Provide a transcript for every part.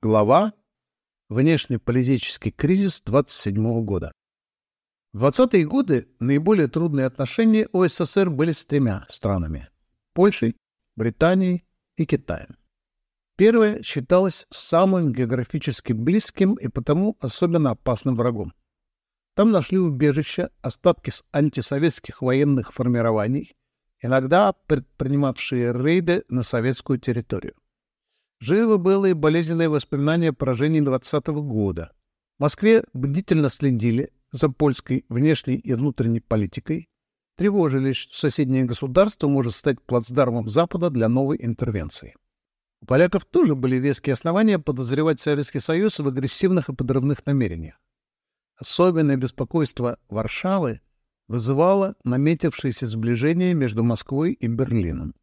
Глава «Внешнеполитический кризис 27 года». В 20-е годы наиболее трудные отношения у СССР были с тремя странами – Польшей, Британией и Китаем. Первая считалась самым географически близким и потому особенно опасным врагом. Там нашли убежище остатки антисоветских военных формирований, иногда предпринимавшие рейды на советскую территорию. Живо было и болезненное воспоминание о поражении 20 -го года. В Москве бдительно следили за польской внешней и внутренней политикой, тревожились, что соседнее государство может стать плацдармом Запада для новой интервенции. У поляков тоже были веские основания подозревать Советский Союз в агрессивных и подрывных намерениях. Особенное беспокойство Варшавы вызывало наметившееся сближение между Москвой и Берлином.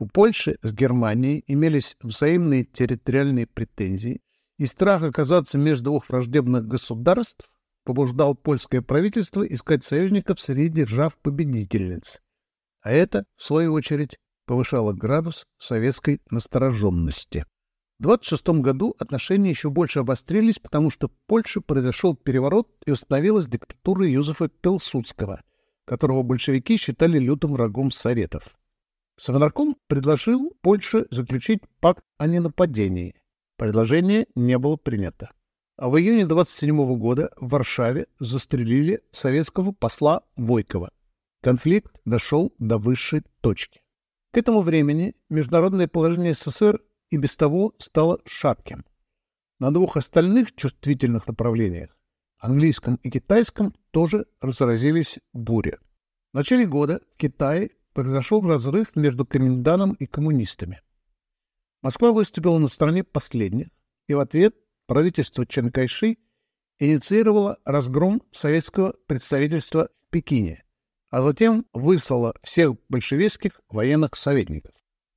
У Польши с Германией имелись взаимные территориальные претензии, и страх оказаться между двух враждебных государств побуждал польское правительство искать союзников среди держав-победительниц. А это, в свою очередь, повышало градус советской настороженности. В 26 году отношения еще больше обострились, потому что в Польше произошел переворот и установилась диктатура Юзефа Пилсудского, которого большевики считали лютым врагом Советов. Совнарком предложил Польше заключить пакт о ненападении. Предложение не было принято. А в июне 27 года в Варшаве застрелили советского посла Войкова. Конфликт дошел до высшей точки. К этому времени международное положение СССР и без того стало шатким. На двух остальных чувствительных направлениях, английском и китайском, тоже разразились бури. В начале года в Китае произошел разрыв между коменданом и коммунистами. Москва выступила на стороне последних, и в ответ правительство Чан Кайши инициировало разгром советского представительства в Пекине, а затем выслало всех большевистских военных советников.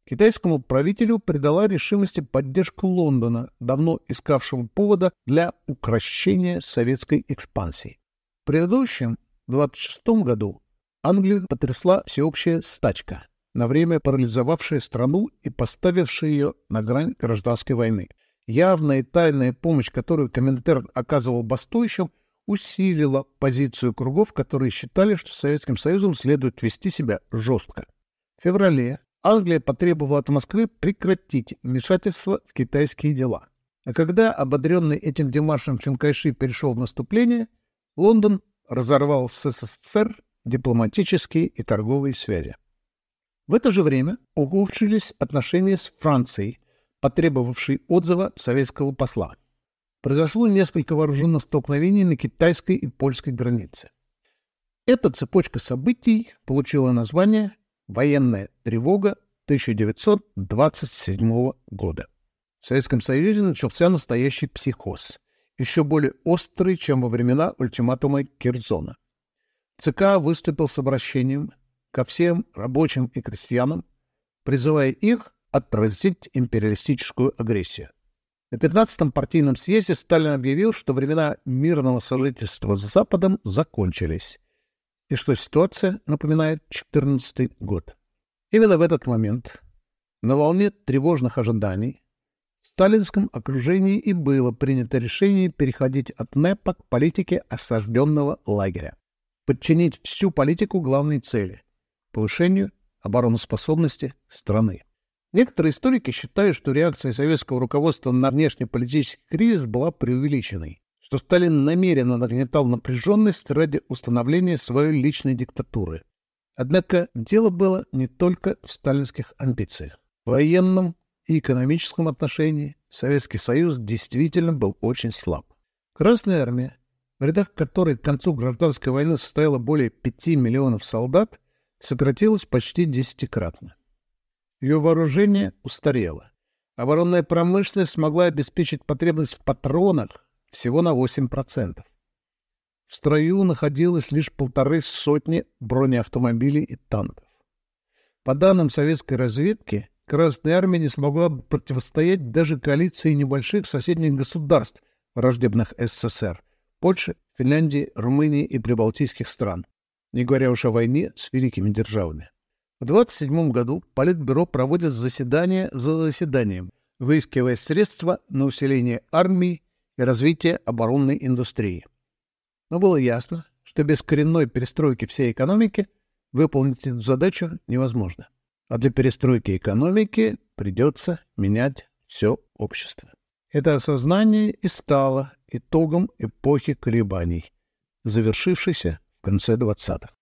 Китайскому правителю придала решимости поддержку Лондона, давно искавшего повода для укрощения советской экспансии. В предыдущем, 26 году, Англию потрясла всеобщая стачка, на время парализовавшая страну и поставившая ее на грань гражданской войны. Явная и тайная помощь, которую Коминтерн оказывал бастующим, усилила позицию кругов, которые считали, что Советским Союзом следует вести себя жестко. В феврале Англия потребовала от Москвы прекратить вмешательство в китайские дела. А когда, ободренный этим демаршем Чанкайши перешел в наступление, Лондон разорвал с СССР дипломатические и торговые связи. В это же время ухудшились отношения с Францией, потребовавшей отзыва советского посла. Произошло несколько вооруженных столкновений на китайской и польской границе. Эта цепочка событий получила название «Военная тревога 1927 года». В Советском Союзе начался настоящий психоз, еще более острый, чем во времена ультиматума Кирзона. ЦК выступил с обращением ко всем рабочим и крестьянам, призывая их отразить империалистическую агрессию. На 15-м партийном съезде Сталин объявил, что времена мирного сожительства с Западом закончились, и что ситуация напоминает 14 год. Именно в этот момент, на волне тревожных ожиданий, в сталинском окружении и было принято решение переходить от НЭПа к политике осажденного лагеря подчинить всю политику главной цели – повышению обороноспособности страны. Некоторые историки считают, что реакция советского руководства на внешнеполитический кризис была преувеличенной, что Сталин намеренно нагнетал напряженность ради установления своей личной диктатуры. Однако дело было не только в сталинских амбициях. В военном и экономическом отношении Советский Союз действительно был очень слаб. Красная армия в рядах которой к концу гражданской войны состояло более 5 миллионов солдат, сократилось почти десятикратно. Ее вооружение устарело. Оборонная промышленность смогла обеспечить потребность в патронах всего на 8%. В строю находилось лишь полторы сотни бронеавтомобилей и танков. По данным советской разведки, Красная Армия не смогла бы противостоять даже коалиции небольших соседних государств, враждебных СССР – Польши, Финляндии, Румынии и прибалтийских стран, не говоря уж о войне с великими державами. В 27 году Политбюро проводит заседание за заседанием, выискивая средства на усиление армии и развитие оборонной индустрии. Но было ясно, что без коренной перестройки всей экономики выполнить эту задачу невозможно. А для перестройки экономики придется менять все общество. Это осознание и стало итогом эпохи колебаний, завершившейся в конце 20-х.